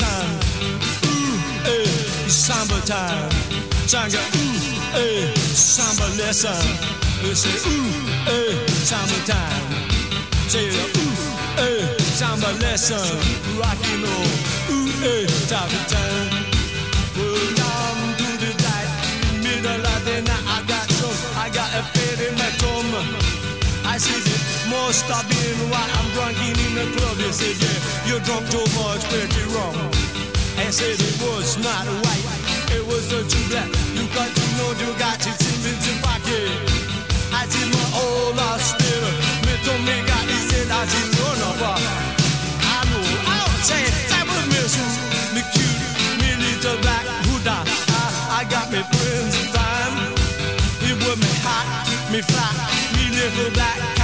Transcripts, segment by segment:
time. Ooh, hey, samba time. Sanga, ooh, hey, samba. They say, ooh, say eh, samba lesson, rockin' on, ooh, eh, top have been while I'm drunken in the club. They said, yeah, you're drunk too much, pretty wrong. I said it was not white, it was the too black. You got to know you got your it in pocket. I did my whole lot still, me to me got I see run up. I know outside type of miss me cute, me little black Buddha. I, I got me friends in time. It was me hot, me flat, me little black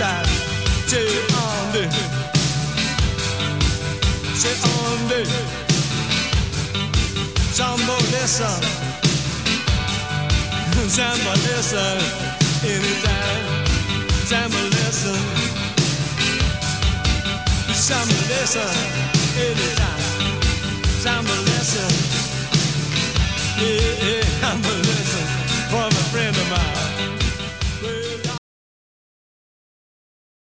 stade. C'est en deux. C'est en deux. Jumbo listen. Jumbo listen. Anytime. Jumbo listen. Jumbo listen. Anytime. Jumbo listen.